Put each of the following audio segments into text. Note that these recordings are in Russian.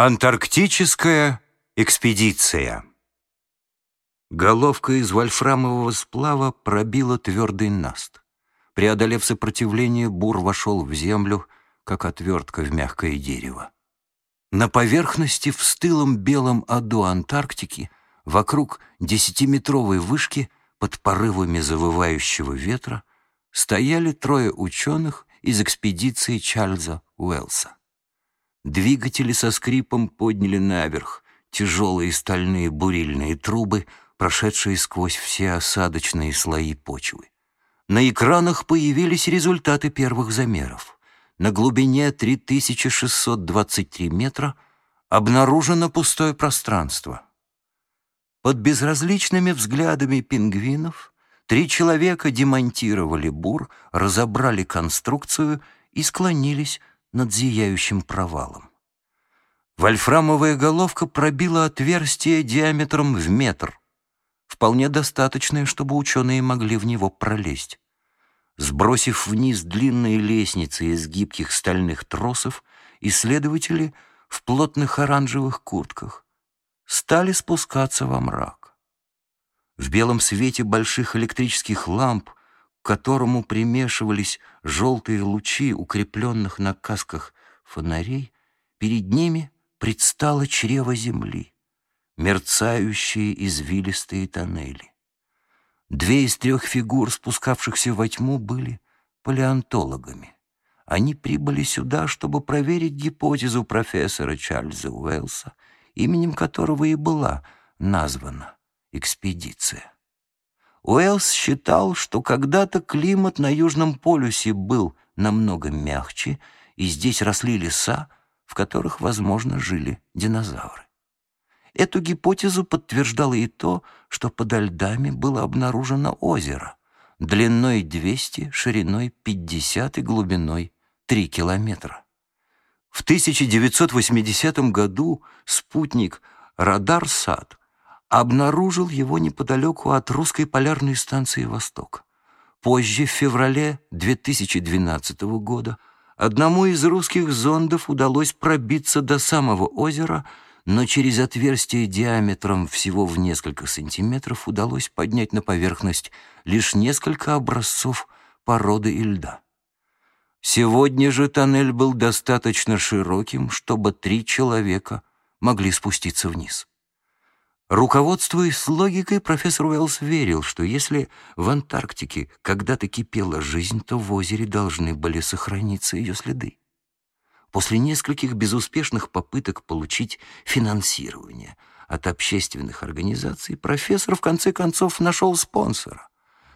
Антарктическая экспедиция. Головка из вольфрамового сплава пробила твердый наст. Преодолев сопротивление, бур вошел в землю, как отвертка в мягкое дерево. На поверхности в стылом белом аду Антарктики, вокруг десятиметровой вышки, под порывами завывающего ветра, стояли трое ученых из экспедиции Чарльза Уэллса. Двигатели со скрипом подняли наверх тяжелые стальные бурильные трубы, прошедшие сквозь все осадочные слои почвы. На экранах появились результаты первых замеров. На глубине 3623 метра обнаружено пустое пространство. Под безразличными взглядами пингвинов три человека демонтировали бур, разобрали конструкцию и склонились над зияющим провалом. Вольфрамовая головка пробила отверстие диаметром в метр, вполне достаточное, чтобы ученые могли в него пролезть. Сбросив вниз длинные лестницы из гибких стальных тросов, исследователи в плотных оранжевых куртках стали спускаться во мрак. В белом свете больших электрических ламп которому примешивались желтые лучи укрепленных на касках фонарей, перед ними предстало чрево земли, мерцающие извилистые тоннели. Две из трех фигур, спускавшихся во тьму, были палеонтологами. Они прибыли сюда, чтобы проверить гипотезу профессора Чарльза Уэллса, именем которого и была названа экспедиция. Уэллс считал, что когда-то климат на Южном полюсе был намного мягче, и здесь росли леса, в которых, возможно, жили динозавры. Эту гипотезу подтверждало и то, что подо льдами было обнаружено озеро длиной 200, шириной 50 и глубиной 3 километра. В 1980 году спутник «Радарсат» обнаружил его неподалеку от русской полярной станции «Восток». Позже, в феврале 2012 года, одному из русских зондов удалось пробиться до самого озера, но через отверстие диаметром всего в несколько сантиметров удалось поднять на поверхность лишь несколько образцов породы и льда. Сегодня же тоннель был достаточно широким, чтобы три человека могли спуститься вниз. Руководствуясь логикой, профессор Уэллс верил, что если в Антарктике когда-то кипела жизнь, то в озере должны были сохраниться ее следы. После нескольких безуспешных попыток получить финансирование от общественных организаций, профессор в конце концов нашел спонсора,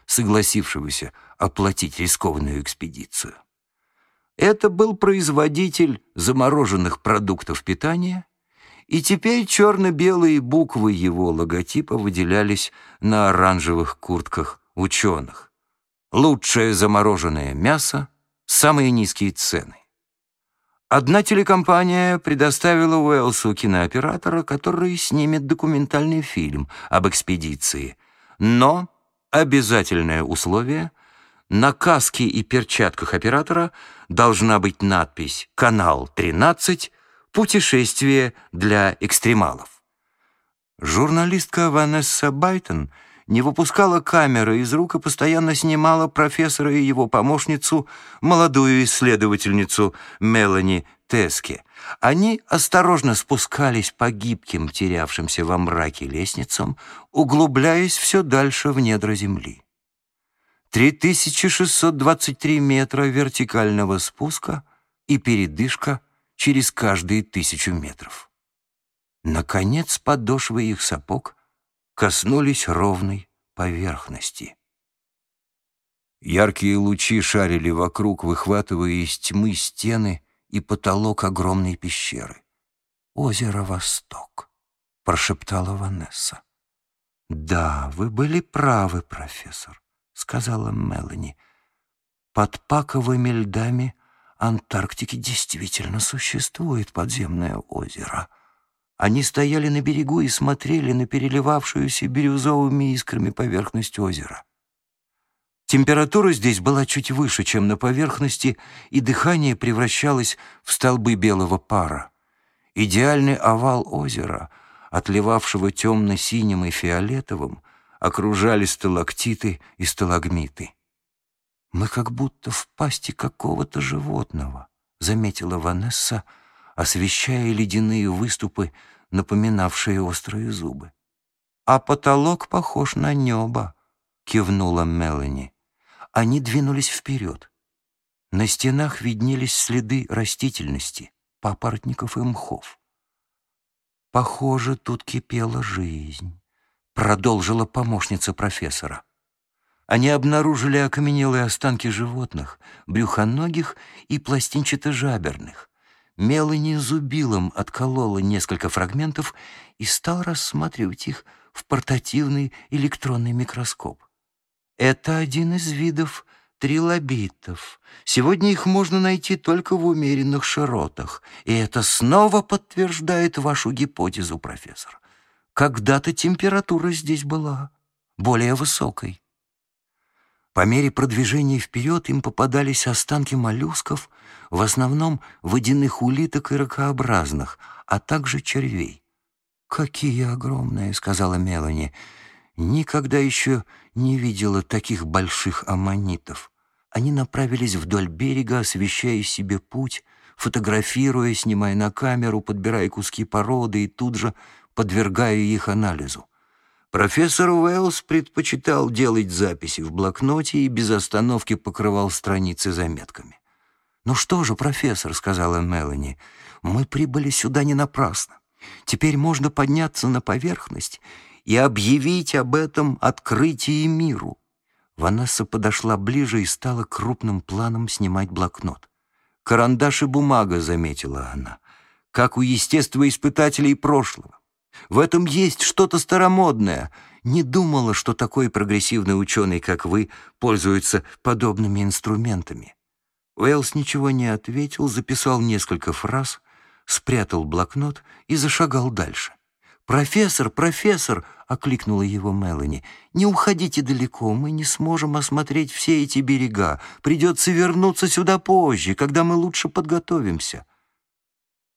согласившегося оплатить рискованную экспедицию. Это был производитель замороженных продуктов питания и теперь черно-белые буквы его логотипа выделялись на оранжевых куртках ученых. Лучшее замороженное мясо, самые низкие цены. Одна телекомпания предоставила Уэлсу кинооператора, который снимет документальный фильм об экспедиции. Но обязательное условие — на каске и перчатках оператора должна быть надпись «Канал 13», Путешествие для экстремалов. Журналистка Ванесса Байтон не выпускала камеры из рук и постоянно снимала профессора и его помощницу, молодую исследовательницу Мелани Теске. Они осторожно спускались по гибким, терявшимся во мраке лестницам, углубляясь все дальше в недра земли. 3623 метра вертикального спуска и передышка — через каждые тысячу метров. Наконец подошвы их сапог коснулись ровной поверхности. Яркие лучи шарили вокруг, выхватывая из тьмы стены и потолок огромной пещеры. «Озеро Восток», — прошептала Ванесса. «Да, вы были правы, профессор», — сказала Мелани. «Под паковыми льдами Антарктике действительно существует подземное озеро. Они стояли на берегу и смотрели на переливавшуюся бирюзовыми искрами поверхность озера. Температура здесь была чуть выше, чем на поверхности, и дыхание превращалось в столбы белого пара. Идеальный овал озера, отливавшего темно-синим и фиолетовым, окружали сталактиты и сталагмиты. «Мы как будто в пасти какого-то животного», — заметила Ванесса, освещая ледяные выступы, напоминавшие острые зубы. «А потолок похож на небо», — кивнула Мелани. Они двинулись вперед. На стенах виднелись следы растительности, папоротников и мхов. «Похоже, тут кипела жизнь», — продолжила помощница профессора. Они обнаружили окаменелые останки животных, брюхоногих и пластинчато-жаберных. Мелани зубилом отколола несколько фрагментов и стал рассматривать их в портативный электронный микроскоп. Это один из видов трилобитов. Сегодня их можно найти только в умеренных широтах, и это снова подтверждает вашу гипотезу, профессор. Когда-то температура здесь была более высокой. По мере продвижения вперед им попадались останки моллюсков, в основном водяных улиток и ракообразных, а также червей. «Какие огромные!» — сказала Мелани — никогда еще не видела таких больших аммонитов. Они направились вдоль берега, освещая себе путь, фотографируя, снимая на камеру, подбирая куски породы и тут же подвергая их анализу. Профессор Уэллс предпочитал делать записи в блокноте и без остановки покрывал страницы заметками. «Ну что же, профессор», — сказала Мелани, — «мы прибыли сюда не напрасно. Теперь можно подняться на поверхность и объявить об этом открытии миру. Ванесса подошла ближе и стала крупным планом снимать блокнот. «Карандаш и бумага», — заметила она, — «как у естествоиспытателей прошлого. В этом есть что-то старомодное. Не думала, что такой прогрессивный ученый, как вы, пользуется подобными инструментами». Уэллс ничего не ответил, записал несколько фраз, спрятал блокнот и зашагал дальше. «Профессор, профессор!» — окликнула его Мелани. «Не уходите далеко, мы не сможем осмотреть все эти берега. Придется вернуться сюда позже, когда мы лучше подготовимся».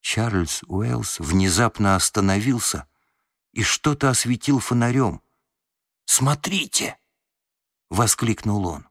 Чарльз Уэллс внезапно остановился и что-то осветил фонарем. «Смотрите!» — воскликнул он.